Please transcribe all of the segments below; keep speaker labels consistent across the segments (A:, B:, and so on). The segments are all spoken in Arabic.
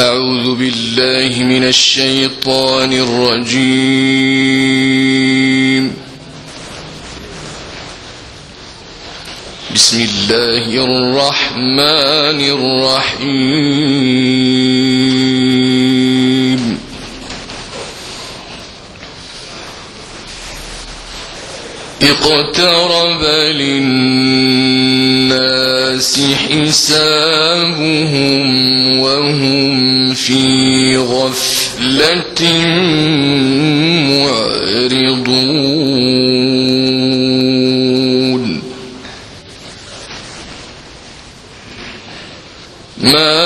A: أعوذ بالله من الشيطان الرجيم. بسم الله الرحمن الرحيم. اقترب للناس الناس حسابهم وهم في غفلة معرضون. ما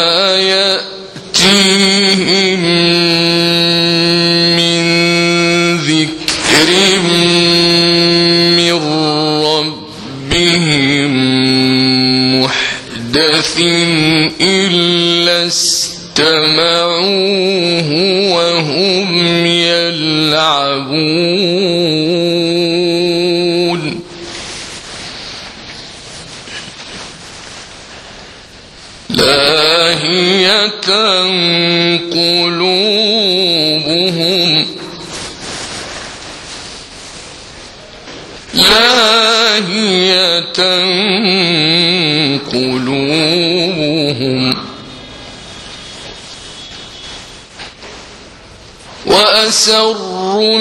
A: وأسر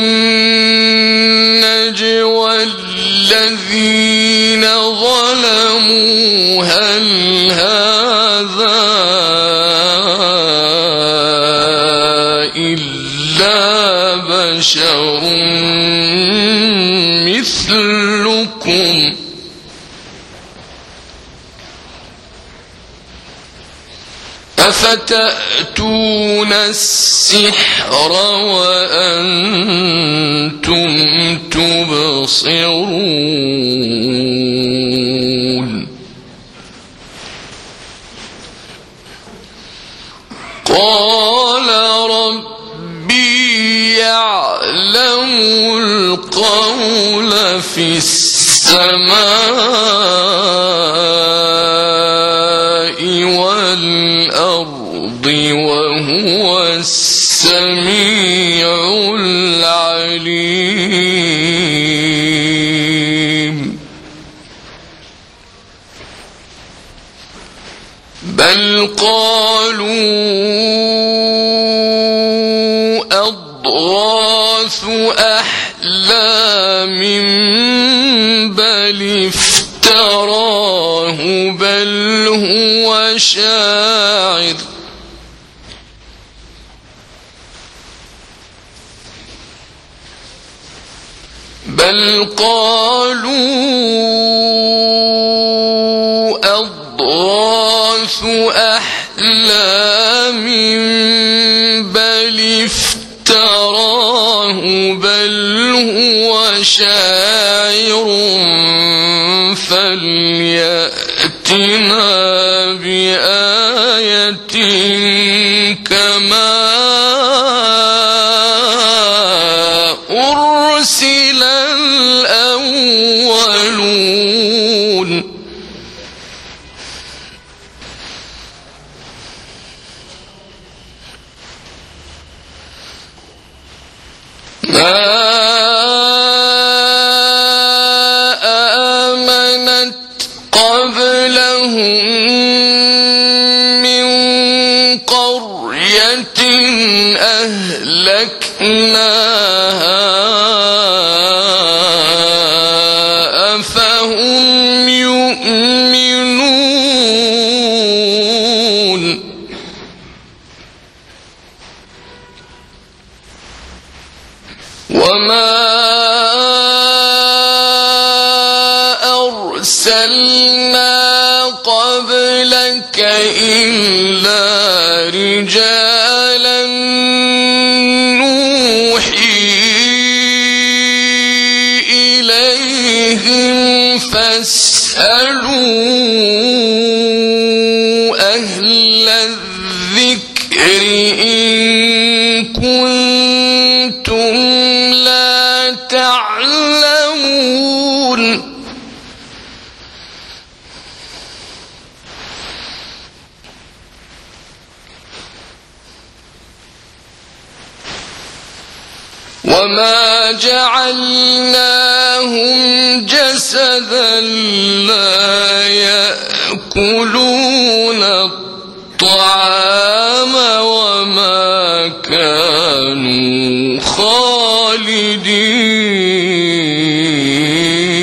A: النجوى الذين ظلموا هل هذا إلا بشر مثلكم؟ أفتأتون السحر البحر وأنتم تبصرون. قال ربي يعلم القول في السماء. قالوا أضغاث أحلام بل افتراه بل هو شاعر. بل قالوا هو شاعر فليأتنا بآية كما أرسل الأولون. ما أهلكناها أفهم يؤمنون. وما أرسلنا قبلك إلا وما جعلناهم جسدا لا يأكلون الطعام وما كانوا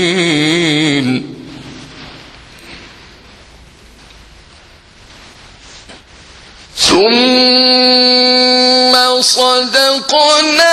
A: خالدين ثم صدقنا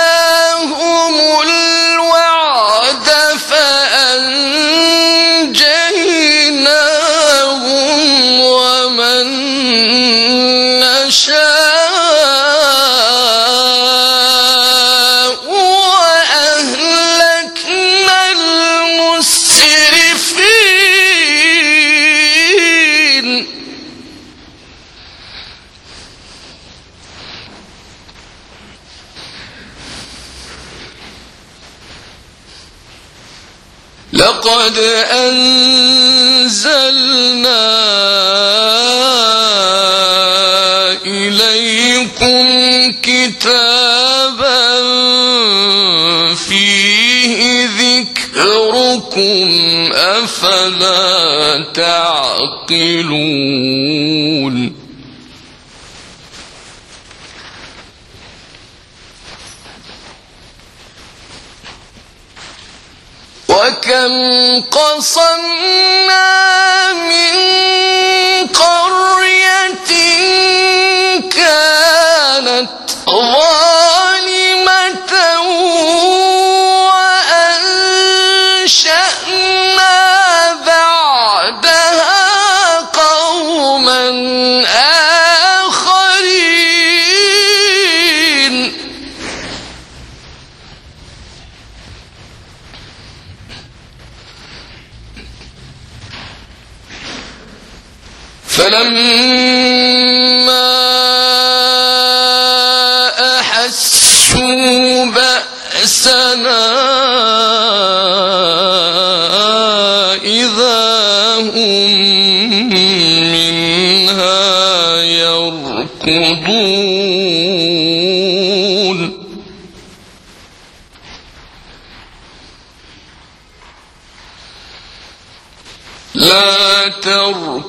A: قد أنزلنا إليكم كتابا فيه ذكركم أفلا تعقلون وَكَمْ قَصَمْنَا مِنْ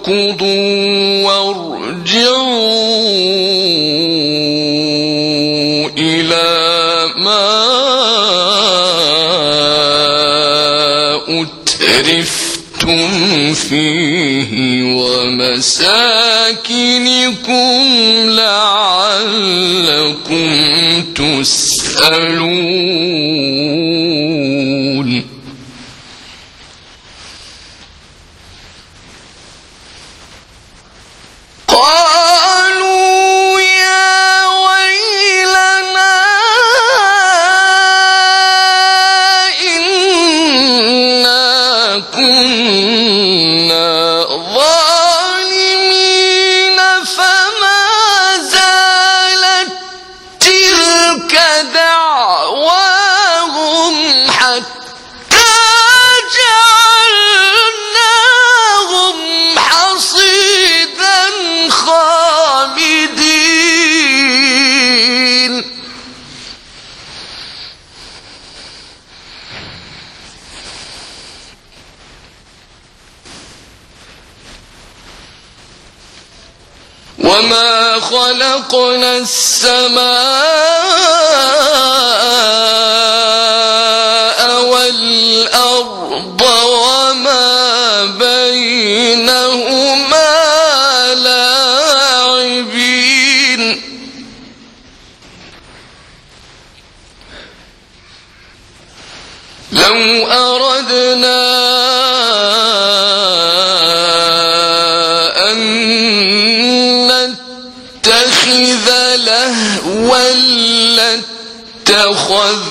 A: فاركضوا وارجعوا إلى ما أترفتم فيه ومساكنكم لعلكم تسألون خلقنا السماوات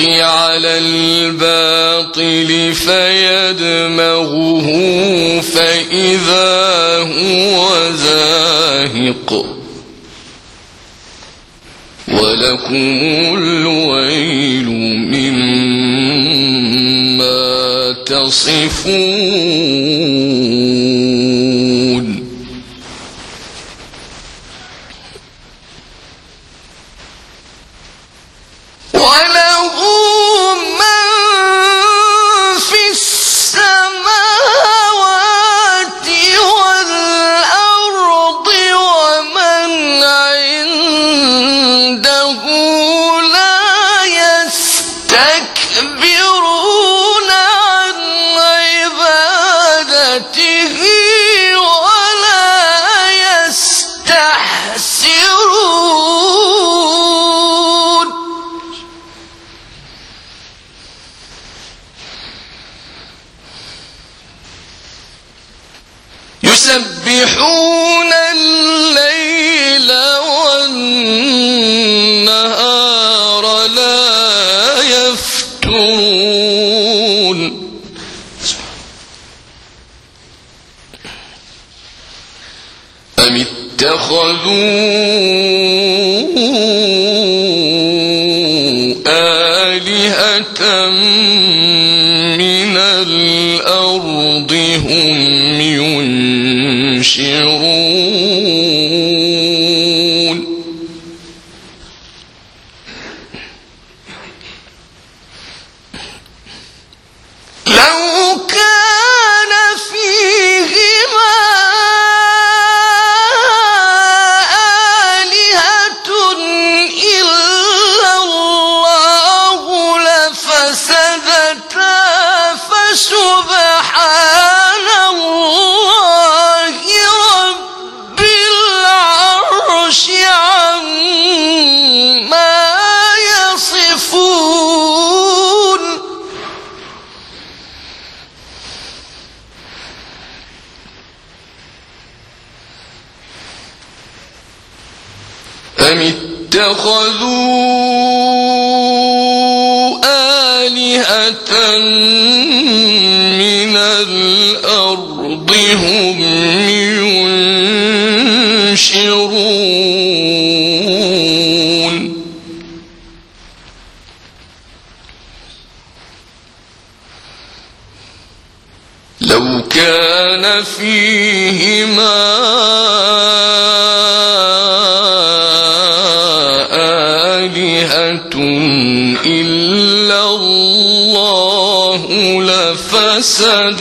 A: الحق على الباطل فيدمغه فإذا هو زاهق. ولكم الويل مما تصفون. خذوا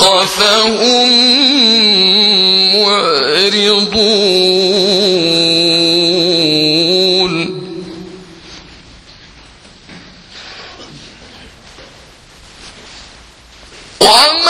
A: فهم معرضون. وما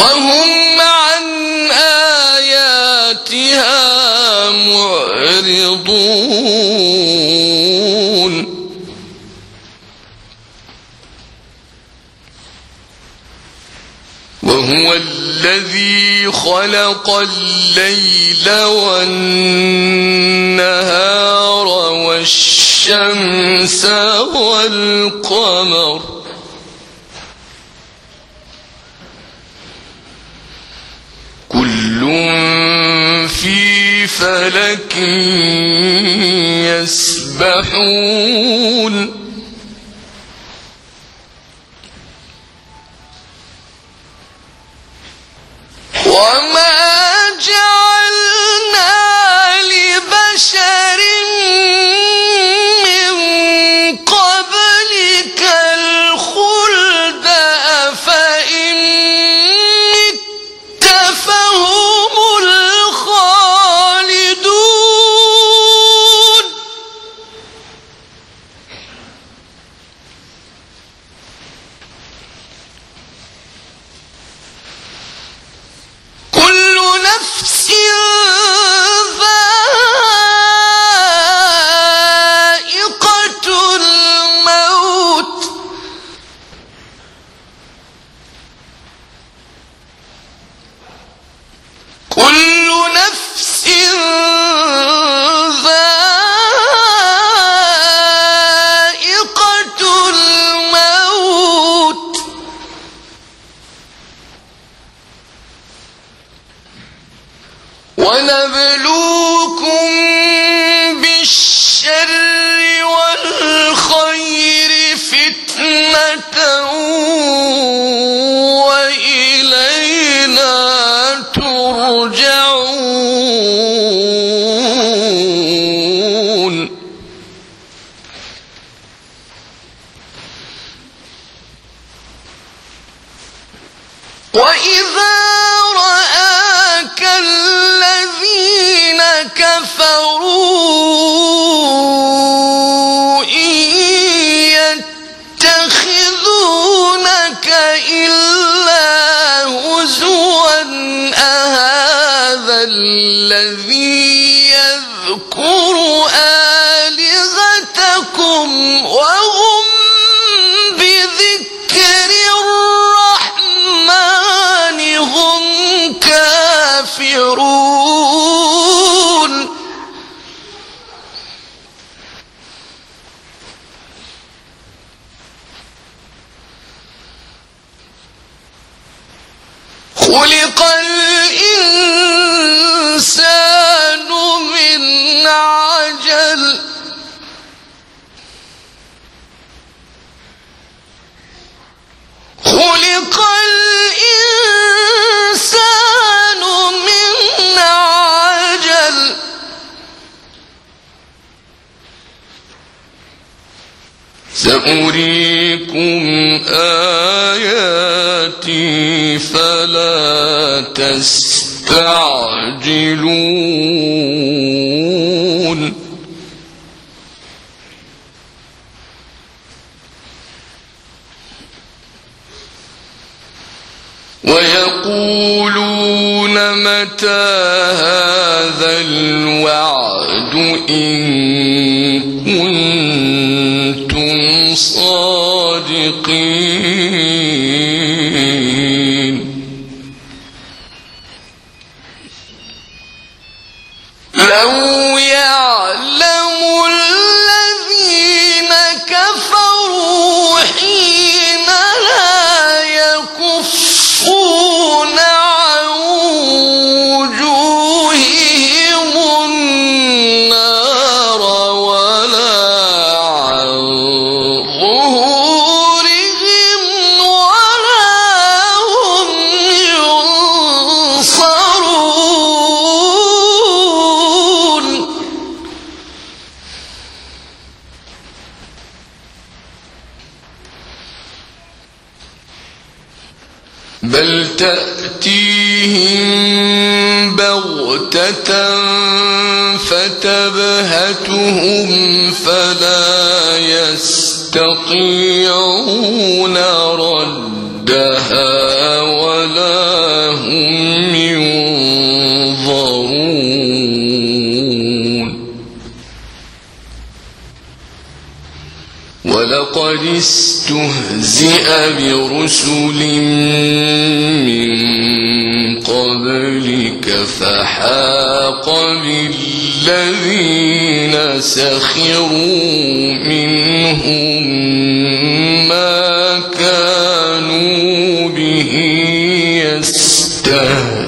A: وهم عن آياتها معرضون وهو الذي خلق الليل والنهار والشمس والقمر في فلك يسبحون. وما وَإِذَا رَآكَ الَّذِينَ كَفَرُوا أريكم آياتي فلا تستعجلون ويقولون متى هذا الوعد إن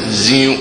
A: يستهزئون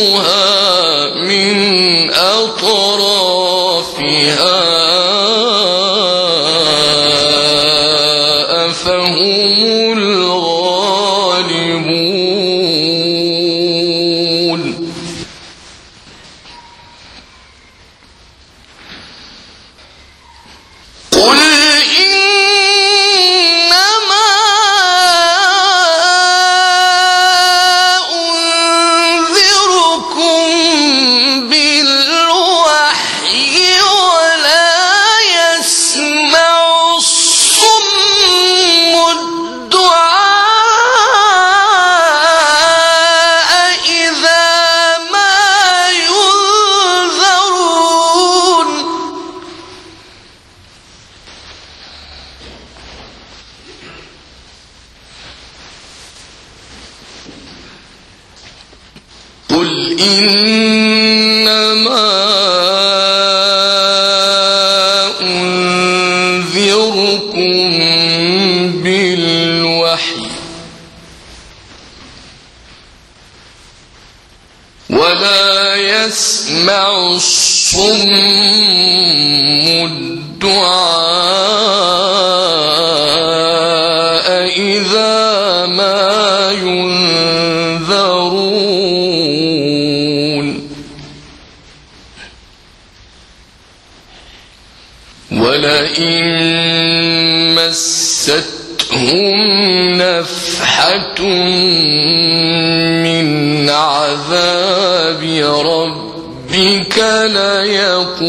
A: ننقصها مستهم نفحة من عذاب ربك ليقولن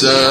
A: Jesus.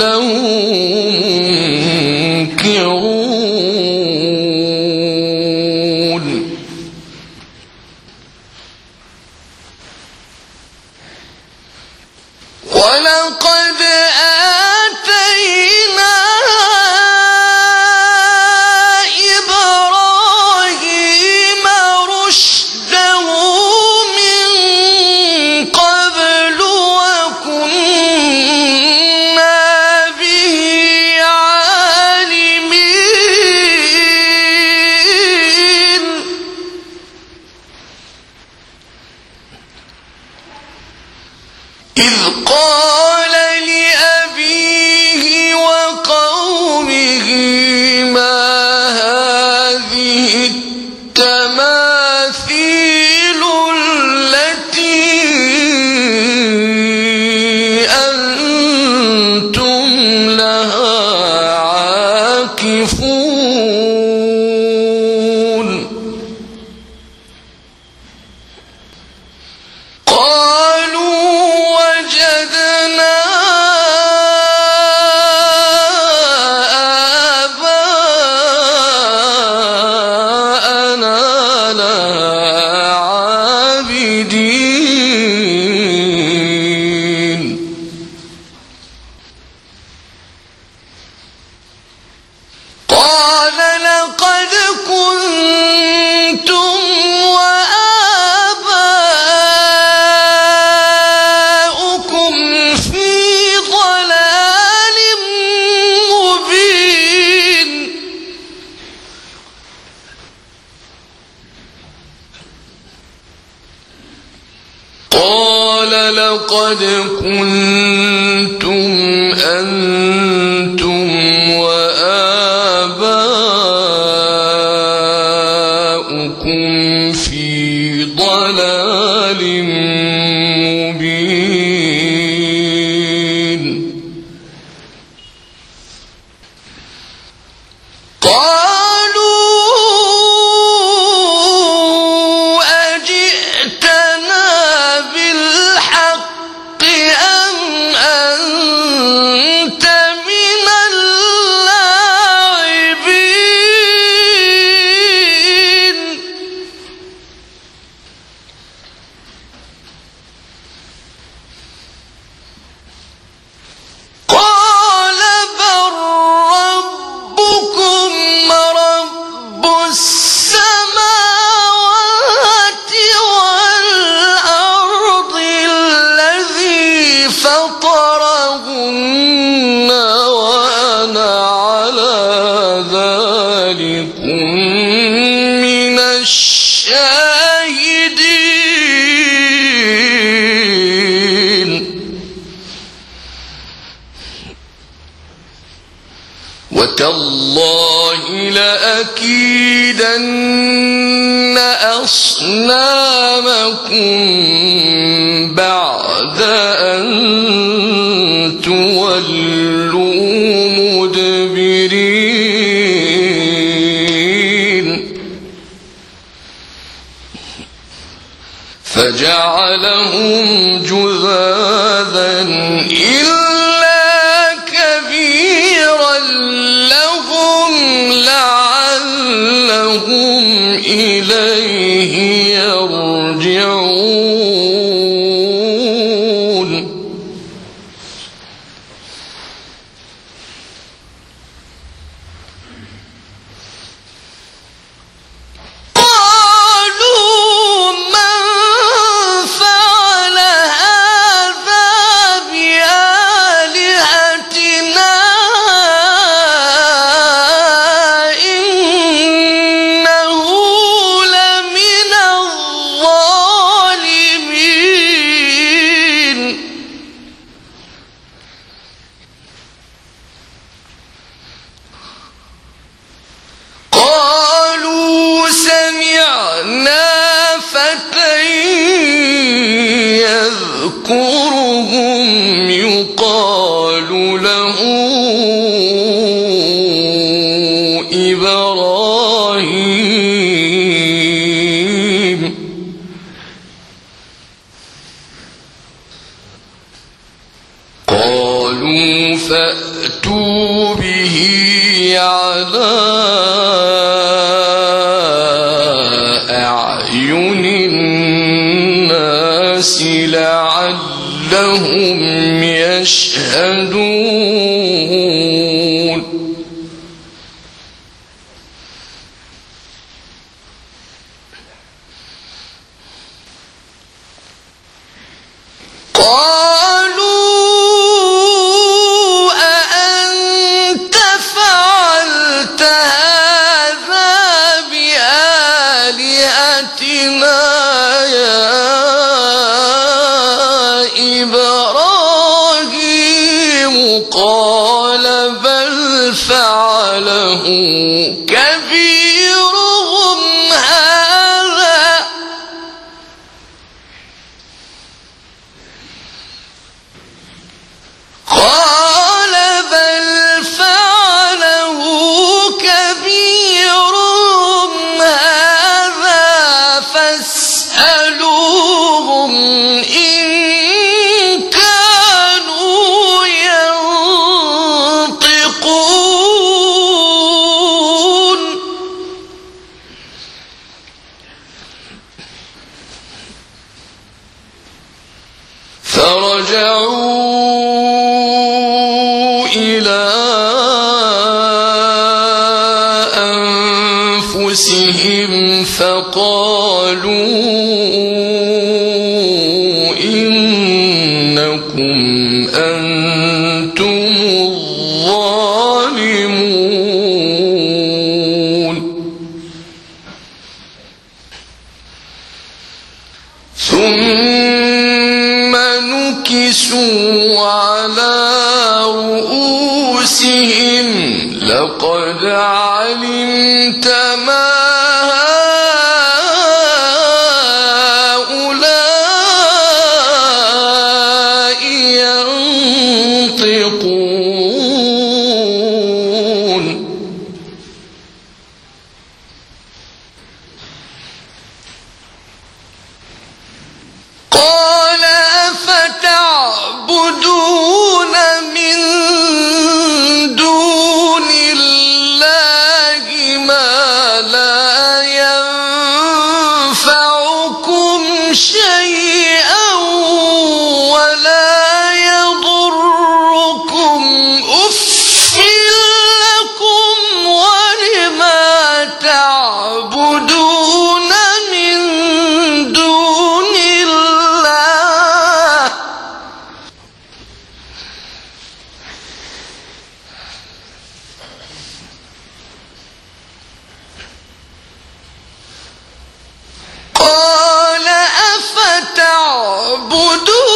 A: له لقد كنت وتالله لأكيدن أصنامكم بعد أن تولوا مدبرين فجعلهم جذاذا إلا فأتوا به على أعين الناس لعلهم يشهدون. أنفسهم فقالوا بو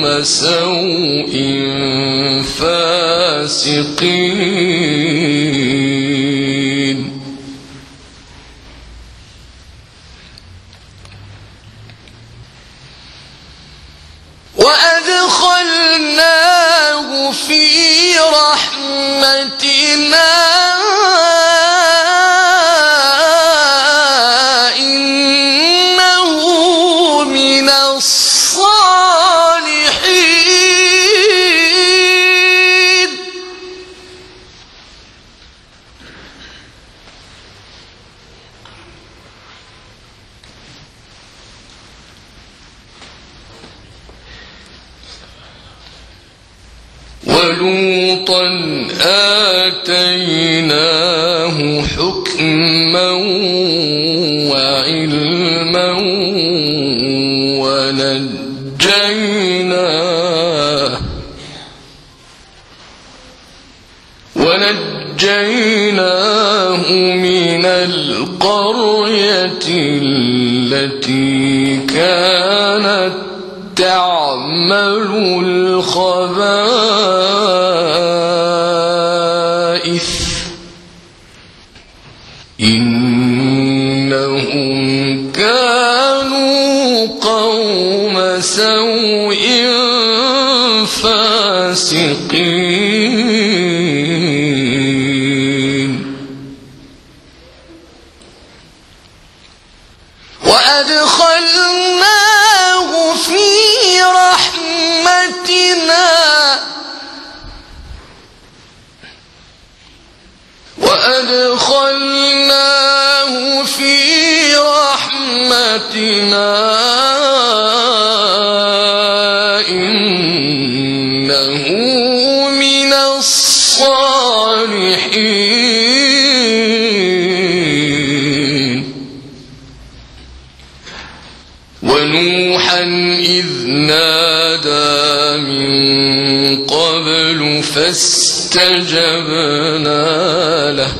A: يوم سوء فاسقين وأدخلناه في رحمتنا. وأدخلناه في رحمتنا. فاستجبنا له.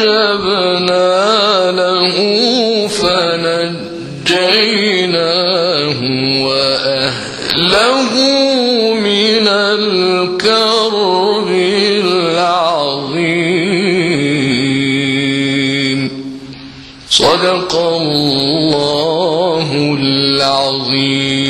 A: فاستجبنا له فنجيناه وأهله من الكرب العظيم. صدق الله العظيم.